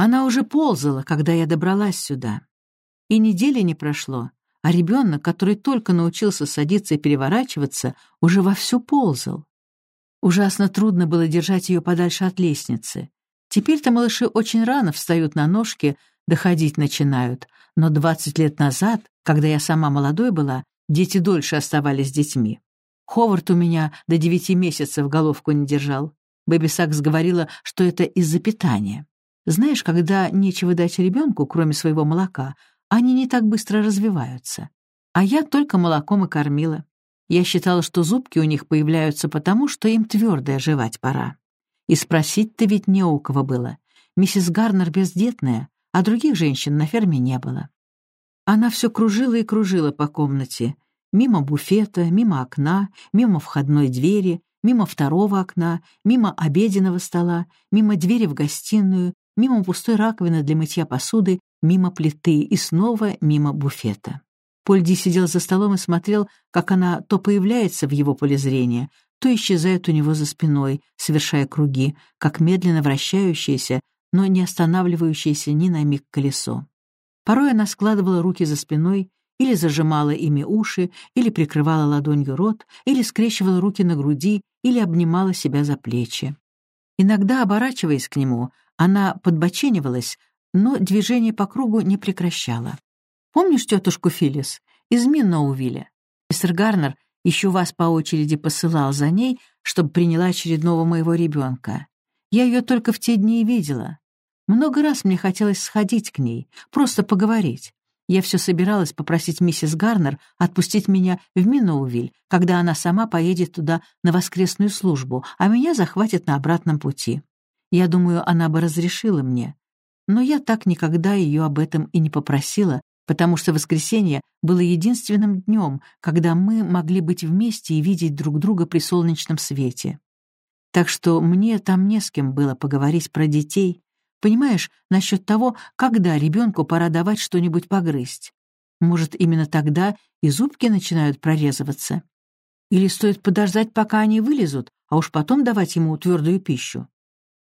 Она уже ползала, когда я добралась сюда. И недели не прошло, а ребенок, который только научился садиться и переворачиваться, уже вовсю ползал. Ужасно трудно было держать ее подальше от лестницы. Теперь-то малыши очень рано встают на ножки, доходить начинают, но 20 лет назад, когда я сама молодой была, дети дольше оставались детьми. Ховард у меня до девяти месяцев головку не держал. Бэби Сакс говорила, что это из-за питания. Знаешь, когда нечего дать ребенку, кроме своего молока, они не так быстро развиваются. А я только молоком и кормила. Я считала, что зубки у них появляются потому, что им твердое жевать пора. И спросить-то ведь не у кого было. Миссис Гарнер бездетная, а других женщин на ферме не было. Она все кружила и кружила по комнате, мимо буфета, мимо окна, мимо входной двери, мимо второго окна, мимо обеденного стола, мимо двери в гостиную, мимо пустой раковины для мытья посуды, мимо плиты и снова мимо буфета. Польди сидел за столом и смотрел, как она то появляется в его поле зрения, то исчезает у него за спиной, совершая круги, как медленно вращающееся, но не останавливающееся ни на миг колесо. Порой она складывала руки за спиной или зажимала ими уши, или прикрывала ладонью рот, или скрещивала руки на груди, или обнимала себя за плечи. Иногда, оборачиваясь к нему, она подбоченивалась, но движение по кругу не прекращала. «Помнишь тетушку Филлис из Минноувилля? Мистер Гарнер еще вас по очереди посылал за ней, чтобы приняла очередного моего ребенка. Я ее только в те дни и видела. Много раз мне хотелось сходить к ней, просто поговорить. Я все собиралась попросить миссис Гарнер отпустить меня в Миноувиль, когда она сама поедет туда на воскресную службу, а меня захватит на обратном пути. Я думаю, она бы разрешила мне. Но я так никогда ее об этом и не попросила, потому что воскресенье было единственным днем, когда мы могли быть вместе и видеть друг друга при солнечном свете. Так что мне там не с кем было поговорить про детей, Понимаешь, насчет того, когда ребенку пора давать что-нибудь погрызть. Может, именно тогда и зубки начинают прорезываться? Или стоит подождать, пока они вылезут, а уж потом давать ему твердую пищу?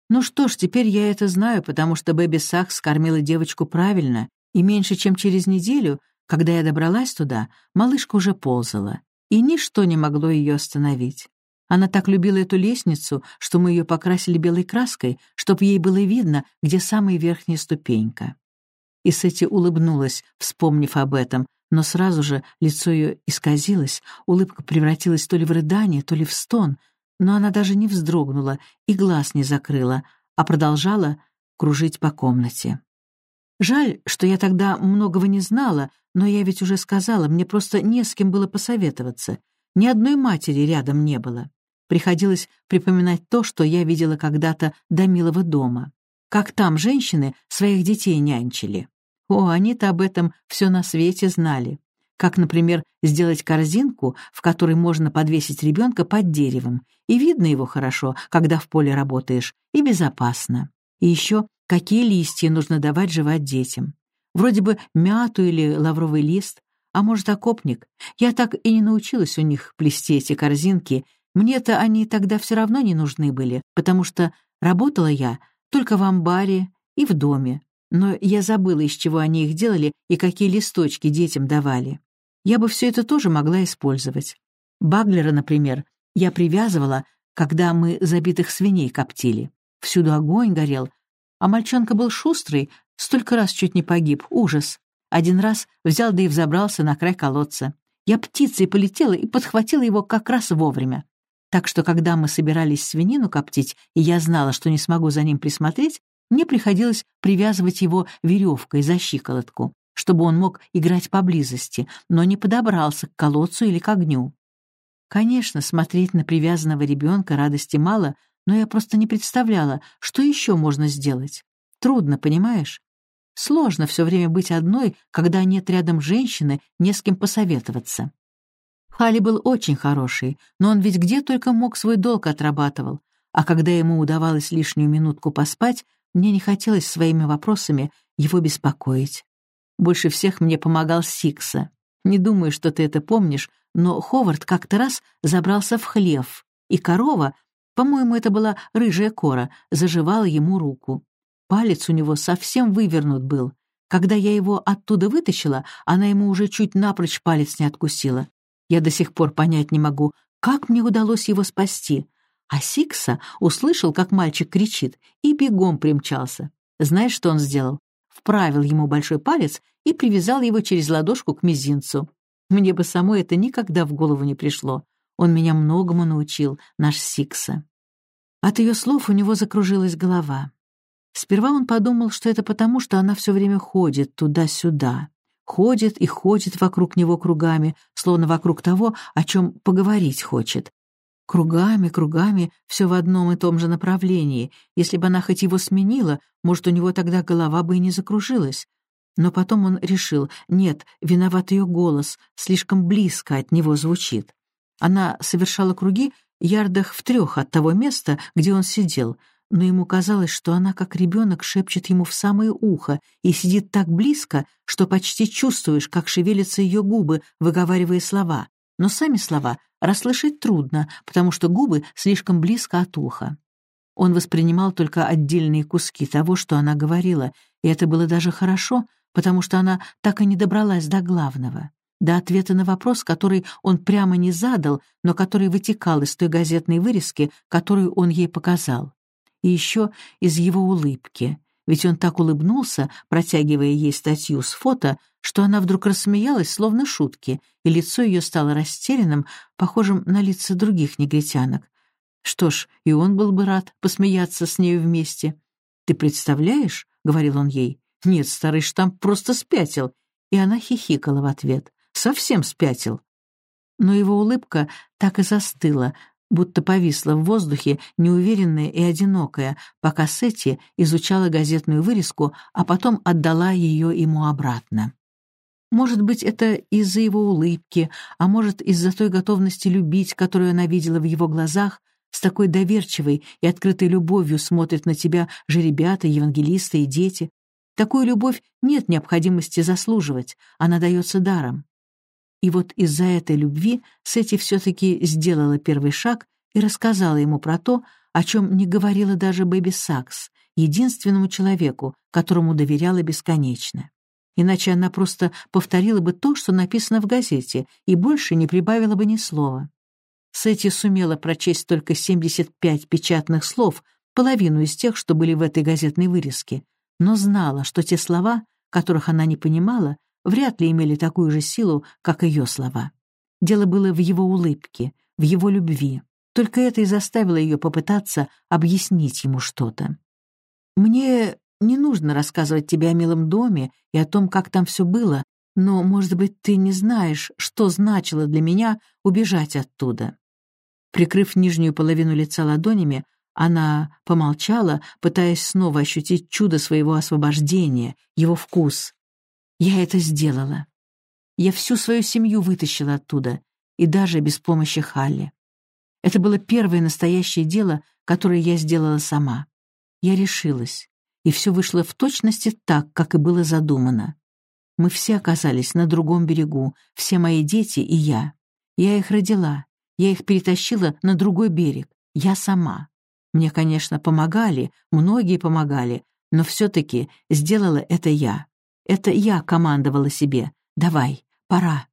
Ну что ж, теперь я это знаю, потому что Бэби Сакс кормила девочку правильно, и меньше чем через неделю, когда я добралась туда, малышка уже ползала, и ничто не могло ее остановить. Она так любила эту лестницу, что мы ее покрасили белой краской, чтобы ей было видно, где самая верхняя ступенька. И Сетти улыбнулась, вспомнив об этом, но сразу же лицо ее исказилось, улыбка превратилась то ли в рыдание, то ли в стон, но она даже не вздрогнула и глаз не закрыла, а продолжала кружить по комнате. Жаль, что я тогда многого не знала, но я ведь уже сказала, мне просто не с кем было посоветоваться. Ни одной матери рядом не было. Приходилось припоминать то, что я видела когда-то до милого дома. Как там женщины своих детей нянчили. О, они-то об этом все на свете знали. Как, например, сделать корзинку, в которой можно подвесить ребенка под деревом, и видно его хорошо, когда в поле работаешь, и безопасно. И еще, какие листья нужно давать жевать детям. Вроде бы мяту или лавровый лист, а может, окопник. Я так и не научилась у них плести эти корзинки мне-то они тогда все равно не нужны были, потому что работала я только в амбаре и в доме. Но я забыла, из чего они их делали и какие листочки детям давали. Я бы все это тоже могла использовать. Баглера, например, я привязывала, когда мы забитых свиней коптили. Всюду огонь горел, а мальчонка был шустрый, столько раз чуть не погиб, ужас. Один раз взял да и взобрался на край колодца. Я птицей полетела и подхватила его как раз вовремя. Так что, когда мы собирались свинину коптить, и я знала, что не смогу за ним присмотреть, мне приходилось привязывать его веревкой за щиколотку, чтобы он мог играть поблизости, но не подобрался к колодцу или к огню. Конечно, смотреть на привязанного ребенка радости мало, но я просто не представляла, что еще можно сделать. Трудно, понимаешь? Сложно все время быть одной, когда нет рядом женщины, не с кем посоветоваться. Хали был очень хороший, но он ведь где только мог свой долг отрабатывал, а когда ему удавалось лишнюю минутку поспать, мне не хотелось своими вопросами его беспокоить. Больше всех мне помогал Сикса. Не думаю, что ты это помнишь, но Ховард как-то раз забрался в хлев, и корова, по-моему, это была рыжая кора, заживала ему руку. Палец у него совсем вывернут был. Когда я его оттуда вытащила, она ему уже чуть напрочь палец не откусила. Я до сих пор понять не могу, как мне удалось его спасти. А Сикса услышал, как мальчик кричит, и бегом примчался. Знаешь, что он сделал? Вправил ему большой палец и привязал его через ладошку к мизинцу. Мне бы самой это никогда в голову не пришло. Он меня многому научил, наш Сикса. От ее слов у него закружилась голова. Сперва он подумал, что это потому, что она все время ходит туда-сюда. Ходит и ходит вокруг него кругами, словно вокруг того, о чем поговорить хочет. Кругами, кругами, все в одном и том же направлении. Если бы она хоть его сменила, может, у него тогда голова бы и не закружилась. Но потом он решил, нет, виноват ее голос, слишком близко от него звучит. Она совершала круги ярдах в трех от того места, где он сидел — но ему казалось, что она, как ребенок, шепчет ему в самое ухо и сидит так близко, что почти чувствуешь, как шевелятся ее губы, выговаривая слова. Но сами слова расслышать трудно, потому что губы слишком близко от уха. Он воспринимал только отдельные куски того, что она говорила, и это было даже хорошо, потому что она так и не добралась до главного, до ответа на вопрос, который он прямо не задал, но который вытекал из той газетной вырезки, которую он ей показал и еще из его улыбки, ведь он так улыбнулся, протягивая ей статью с фото, что она вдруг рассмеялась, словно шутки, и лицо ее стало растерянным, похожим на лица других негритянок. Что ж, и он был бы рад посмеяться с нею вместе. «Ты представляешь?» — говорил он ей. «Нет, старый штамп просто спятил». И она хихикала в ответ. «Совсем спятил». Но его улыбка так и застыла, будто повисла в воздухе, неуверенная и одинокая, пока Сетти изучала газетную вырезку, а потом отдала ее ему обратно. Может быть, это из-за его улыбки, а может, из-за той готовности любить, которую она видела в его глазах, с такой доверчивой и открытой любовью смотрят на тебя же ребята, евангелисты и дети. Такую любовь нет необходимости заслуживать, она дается даром. И вот из-за этой любви Сети все-таки сделала первый шаг и рассказала ему про то, о чем не говорила даже Бэби Сакс, единственному человеку, которому доверяла бесконечно. Иначе она просто повторила бы то, что написано в газете, и больше не прибавила бы ни слова. Сети сумела прочесть только 75 печатных слов, половину из тех, что были в этой газетной вырезке, но знала, что те слова, которых она не понимала, вряд ли имели такую же силу, как ее слова. Дело было в его улыбке, в его любви. Только это и заставило ее попытаться объяснить ему что-то. «Мне не нужно рассказывать тебе о милом доме и о том, как там все было, но, может быть, ты не знаешь, что значило для меня убежать оттуда». Прикрыв нижнюю половину лица ладонями, она помолчала, пытаясь снова ощутить чудо своего освобождения, его вкус. Я это сделала. Я всю свою семью вытащила оттуда, и даже без помощи Халли. Это было первое настоящее дело, которое я сделала сама. Я решилась, и все вышло в точности так, как и было задумано. Мы все оказались на другом берегу, все мои дети и я. Я их родила, я их перетащила на другой берег, я сама. Мне, конечно, помогали, многие помогали, но все-таки сделала это я. Это я командовала себе. «Давай, пора».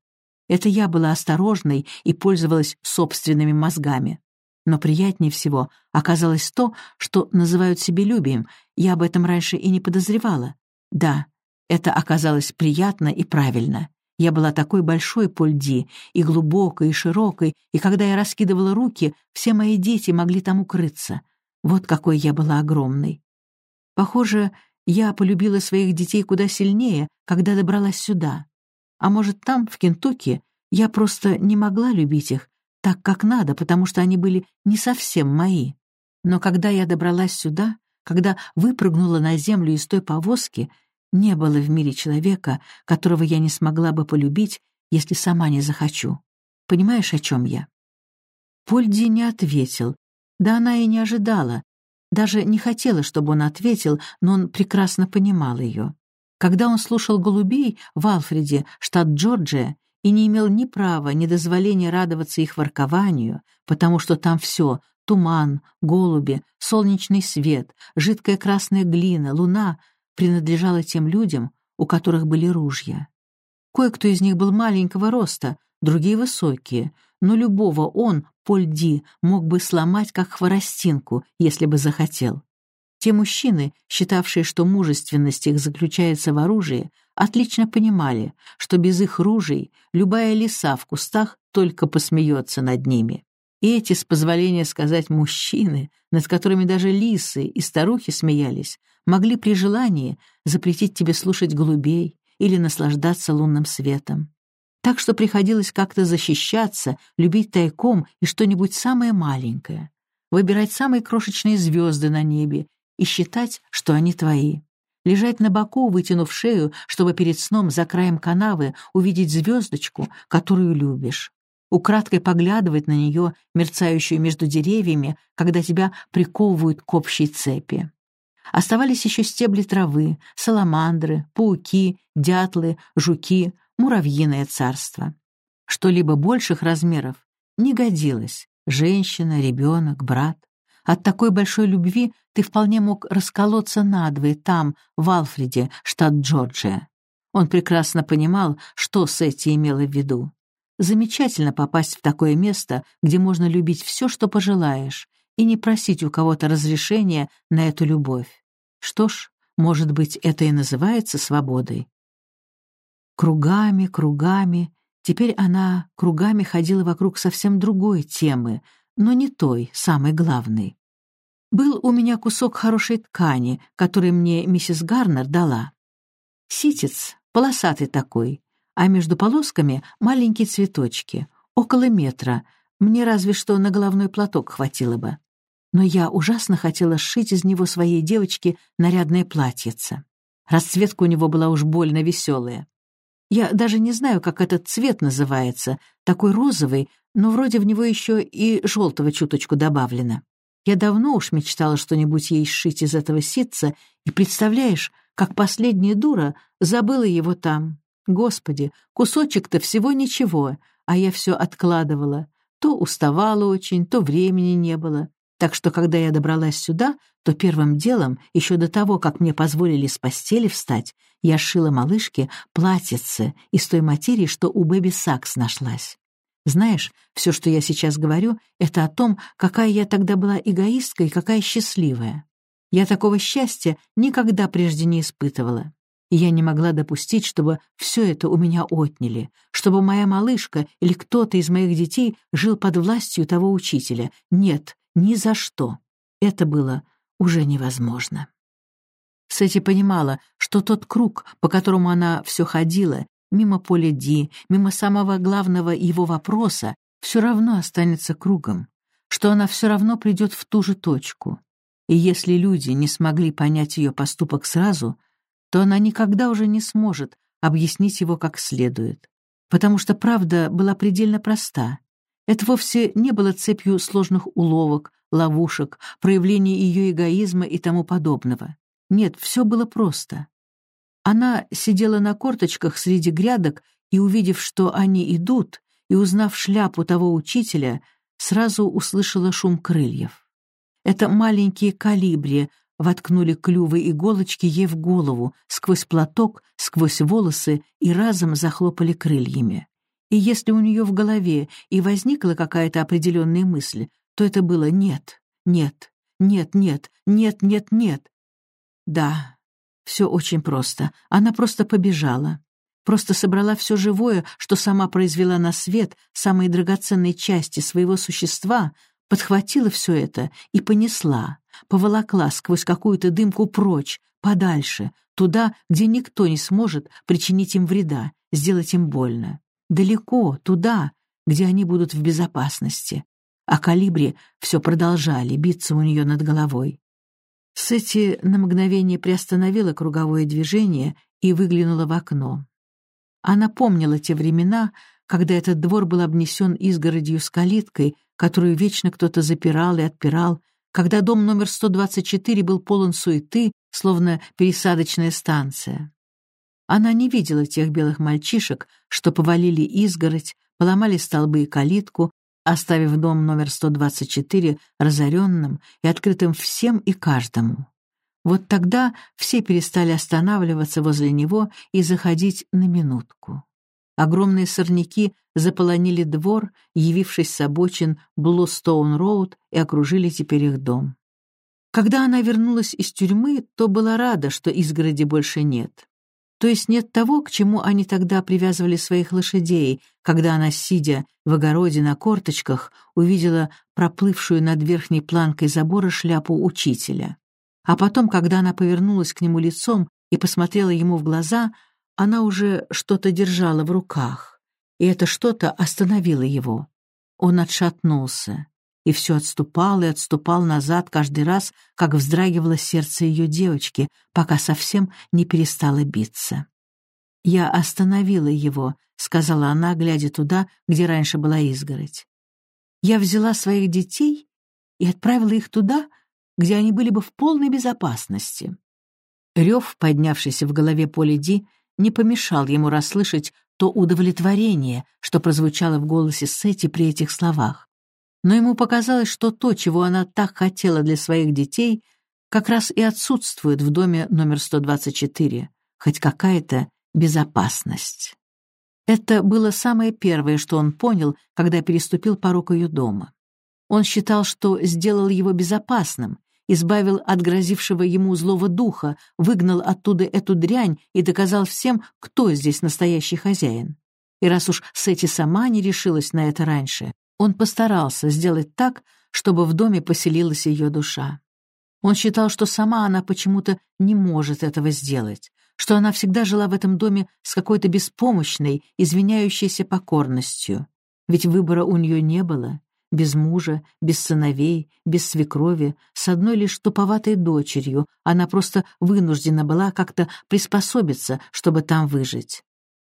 Это я была осторожной и пользовалась собственными мозгами. Но приятнее всего оказалось то, что называют себелюбием. Я об этом раньше и не подозревала. Да, это оказалось приятно и правильно. Я была такой большой по льди, и глубокой, и широкой, и когда я раскидывала руки, все мои дети могли там укрыться. Вот какой я была огромной. Похоже, я полюбила своих детей куда сильнее, когда добралась сюда. А может, там, в Кентукки, я просто не могла любить их так, как надо, потому что они были не совсем мои. Но когда я добралась сюда, когда выпрыгнула на землю из той повозки, не было в мире человека, которого я не смогла бы полюбить, если сама не захочу. Понимаешь, о чем я?» Польди не ответил. Да она и не ожидала, даже не хотела, чтобы он ответил, но он прекрасно понимал ее. Когда он слушал голубей в Алфреде, штат Джорджия, и не имел ни права, ни дозволения радоваться их воркованию, потому что там все туман, голуби, солнечный свет, жидкая красная глина, луна принадлежала тем людям, у которых были ружья. Кое-кто из них был маленького роста, другие высокие, но любого он, Поль Ди, мог бы сломать как хворостинку, если бы захотел. Те мужчины, считавшие, что мужественность их заключается в оружии, отлично понимали, что без их ружей любая лиса в кустах только посмеется над ними. И эти, с позволения сказать, мужчины, над которыми даже лисы и старухи смеялись, могли при желании запретить тебе слушать голубей или наслаждаться лунным светом. Так что приходилось как-то защищаться, любить тайком и что-нибудь самое маленькое, выбирать самые крошечные звезды на небе и считать, что они твои. Лежать на боку, вытянув шею, чтобы перед сном за краем канавы увидеть звездочку, которую любишь украдкой поглядывать на нее, мерцающую между деревьями, когда тебя приковывают к общей цепи. Оставались еще стебли травы, саламандры, пауки, дятлы, жуки, муравьиное царство. Что-либо больших размеров не годилось. Женщина, ребенок, брат. От такой большой любви ты вполне мог расколоться надвое там, в Алфреде, штат Джорджия. Он прекрасно понимал, что Сетти имела в виду. Замечательно попасть в такое место, где можно любить все, что пожелаешь, и не просить у кого-то разрешения на эту любовь. Что ж, может быть, это и называется свободой. Кругами, кругами. Теперь она кругами ходила вокруг совсем другой темы, но не той, самой главной. Был у меня кусок хорошей ткани, который мне миссис Гарнер дала. Ситец, полосатый такой, а между полосками маленькие цветочки, около метра, мне разве что на головной платок хватило бы. Но я ужасно хотела сшить из него своей девочке нарядное платьице. Расцветка у него была уж больно веселая. Я даже не знаю, как этот цвет называется, такой розовый, но вроде в него еще и желтого чуточку добавлено. Я давно уж мечтала что-нибудь ей сшить из этого ситца, и, представляешь, как последняя дура забыла его там, Господи, кусочек-то всего ничего, а я все откладывала. То уставала очень, то времени не было. Так что, когда я добралась сюда, то первым делом, еще до того, как мне позволили с постели встать, я шила малышке платьице из той материи, что у Бэби Сакс нашлась. Знаешь, все, что я сейчас говорю, это о том, какая я тогда была эгоистка и какая счастливая. Я такого счастья никогда прежде не испытывала и я не могла допустить, чтобы все это у меня отняли, чтобы моя малышка или кто-то из моих детей жил под властью того учителя. Нет, ни за что. Это было уже невозможно. Сэти понимала, что тот круг, по которому она все ходила, мимо поля Ди, мимо самого главного его вопроса, все равно останется кругом, что она все равно придет в ту же точку. И если люди не смогли понять ее поступок сразу — то она никогда уже не сможет объяснить его как следует. Потому что правда была предельно проста. Это вовсе не было цепью сложных уловок, ловушек, проявлений ее эгоизма и тому подобного. Нет, все было просто. Она сидела на корточках среди грядок и, увидев, что они идут, и узнав шляпу того учителя, сразу услышала шум крыльев. Это маленькие калибри воткнули клювы иголочки ей в голову, сквозь платок, сквозь волосы и разом захлопали крыльями. И если у нее в голове и возникла какая-то определенная мысль, то это было «нет, нет, нет, нет, нет, нет, нет». Да, все очень просто. Она просто побежала. Просто собрала все живое, что сама произвела на свет, самые драгоценные части своего существа, подхватила все это и понесла, поволокла сквозь какую-то дымку прочь, подальше, туда, где никто не сможет причинить им вреда, сделать им больно. Далеко, туда, где они будут в безопасности. А калибри все продолжали биться у нее над головой. Сэти на мгновение приостановила круговое движение и выглянула в окно. Она помнила те времена, когда этот двор был обнесен изгородью с калиткой, которую вечно кто-то запирал и отпирал, когда дом номер 124 был полон суеты, словно пересадочная станция. Она не видела тех белых мальчишек, что повалили изгородь, поломали столбы и калитку, оставив дом номер 124 разоренным и открытым всем и каждому. Вот тогда все перестали останавливаться возле него и заходить на минутку. Огромные сорняки заполонили двор, явившись с обочин Блустоун-Роуд, и окружили теперь их дом. Когда она вернулась из тюрьмы, то была рада, что изгороди больше нет. То есть нет того, к чему они тогда привязывали своих лошадей, когда она, сидя в огороде на корточках, увидела проплывшую над верхней планкой забора шляпу учителя. А потом, когда она повернулась к нему лицом и посмотрела ему в глаза, она уже что-то держала в руках, и это что-то остановило его. Он отшатнулся, и все отступал и отступал назад каждый раз, как вздрагивало сердце ее девочки, пока совсем не перестало биться. «Я остановила его», — сказала она, глядя туда, где раньше была изгородь. «Я взяла своих детей и отправила их туда, где они были бы в полной безопасности». Рев, поднявшийся в голове Поли Ди, не помешал ему расслышать то удовлетворение, что прозвучало в голосе Сети при этих словах. Но ему показалось, что то, чего она так хотела для своих детей, как раз и отсутствует в доме номер 124, хоть какая-то безопасность. Это было самое первое, что он понял, когда переступил порог ее дома. Он считал, что сделал его безопасным, избавил от грозившего ему злого духа, выгнал оттуда эту дрянь и доказал всем, кто здесь настоящий хозяин. И раз уж Сети сама не решилась на это раньше, он постарался сделать так, чтобы в доме поселилась ее душа. Он считал, что сама она почему-то не может этого сделать, что она всегда жила в этом доме с какой-то беспомощной, извиняющейся покорностью. Ведь выбора у нее не было, без мужа, без сыновей, без свекрови, с одной лишь туповатой дочерью, она просто вынуждена была как-то приспособиться, чтобы там выжить.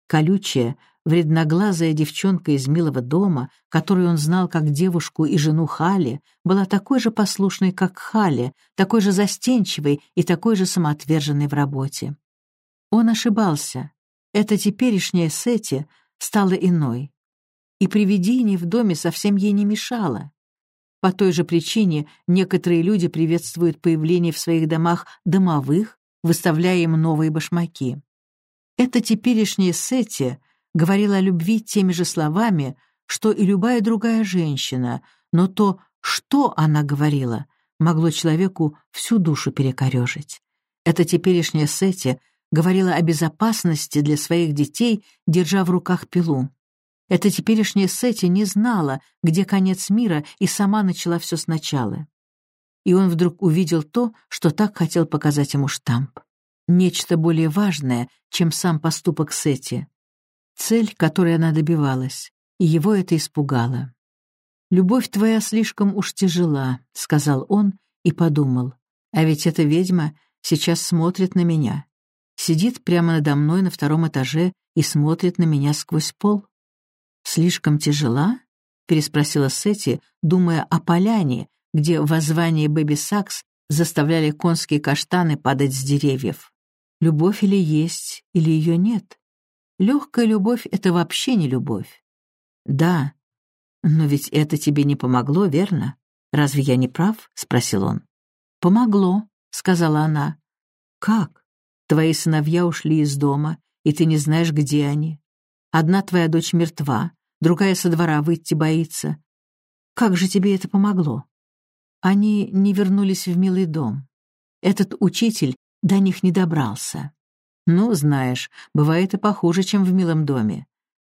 Колючая, вредноглазая девчонка из милого дома, которую он знал как девушку и жену Хали, была такой же послушной, как Хали, такой же застенчивой и такой же самоотверженной в работе. Он ошибался. Эта теперешняя Сети стала иной и привидение в доме совсем ей не мешало. По той же причине некоторые люди приветствуют появление в своих домах домовых, выставляя им новые башмаки. Эта теперешняя Сетти говорила о любви теми же словами, что и любая другая женщина, но то, что она говорила, могло человеку всю душу перекорежить. Эта теперешняя Сетти говорила о безопасности для своих детей, держа в руках пилу. Эта теперешняя Сетти не знала, где конец мира, и сама начала все сначала. И он вдруг увидел то, что так хотел показать ему штамп. Нечто более важное, чем сам поступок Сетти. Цель, которой она добивалась, и его это испугало. «Любовь твоя слишком уж тяжела», — сказал он и подумал. «А ведь эта ведьма сейчас смотрит на меня. Сидит прямо надо мной на втором этаже и смотрит на меня сквозь пол. «Слишком тяжела?» — переспросила Сетти, думая о поляне, где в воззвании Бэби Сакс заставляли конские каштаны падать с деревьев. Любовь или есть, или ее нет? Легкая любовь — это вообще не любовь. Да, но ведь это тебе не помогло, верно? Разве я не прав? — спросил он. Помогло, — сказала она. Как? Твои сыновья ушли из дома, и ты не знаешь, где они. Одна твоя дочь мертва, другая со двора выйти боится. Как же тебе это помогло? Они не вернулись в милый дом. Этот учитель до них не добрался. Ну, знаешь, бывает и похуже, чем в милом доме.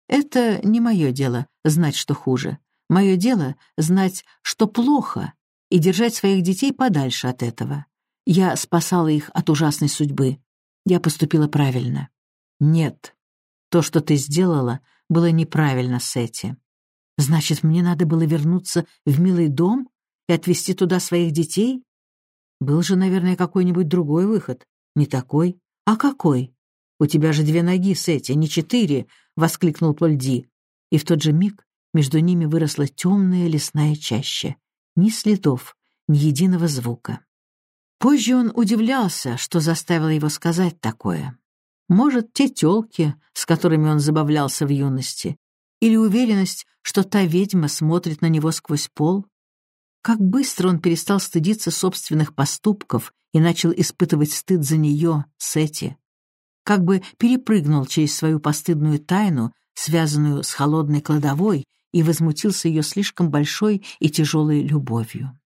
Это не мое дело — знать, что хуже. Мое дело — знать, что плохо, и держать своих детей подальше от этого. Я спасала их от ужасной судьбы. Я поступила правильно. Нет, то, что ты сделала, было неправильно, Сети. Значит, мне надо было вернуться в милый дом и отвезти туда своих детей? Был же, наверное, какой-нибудь другой выход. Не такой. А какой? У тебя же две ноги, Сети, не четыре, — воскликнул Польди. И в тот же миг между ними выросла темная лесная чаща. Ни следов, ни единого звука. Позже он удивлялся, что заставило его сказать такое. Может, те тёлки, с которыми он забавлялся в юности, Или уверенность, что та ведьма смотрит на него сквозь пол? Как быстро он перестал стыдиться собственных поступков и начал испытывать стыд за нее, Сети. Как бы перепрыгнул через свою постыдную тайну, связанную с холодной кладовой, и возмутился ее слишком большой и тяжелой любовью.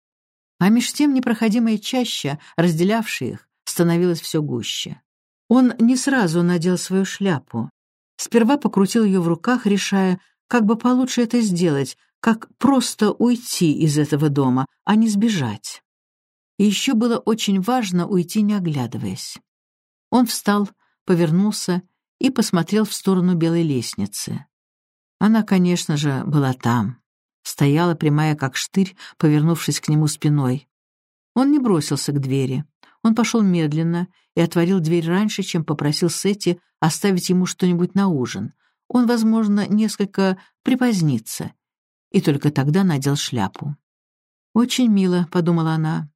А меж тем непроходимая чаща, разделявшая их, становилась все гуще. Он не сразу надел свою шляпу. Сперва покрутил ее в руках, решая, как бы получше это сделать, как просто уйти из этого дома, а не сбежать. И еще было очень важно уйти, не оглядываясь. Он встал, повернулся и посмотрел в сторону белой лестницы. Она, конечно же, была там. Стояла прямая, как штырь, повернувшись к нему спиной. Он не бросился к двери. Он пошел медленно и отворил дверь раньше, чем попросил Сетти оставить ему что-нибудь на ужин. Он, возможно, несколько припозднится. И только тогда надел шляпу. «Очень мило», — подумала она.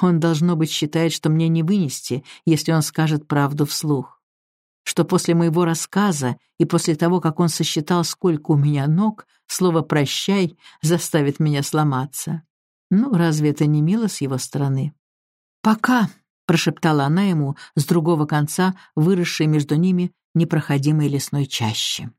«Он, должно быть, считает, что мне не вынести, если он скажет правду вслух. Что после моего рассказа и после того, как он сосчитал, сколько у меня ног, слово «прощай» заставит меня сломаться. Ну, разве это не мило с его стороны?» «Пока», — прошептала она ему с другого конца, выросшей между ними непроходимой лесной чащи.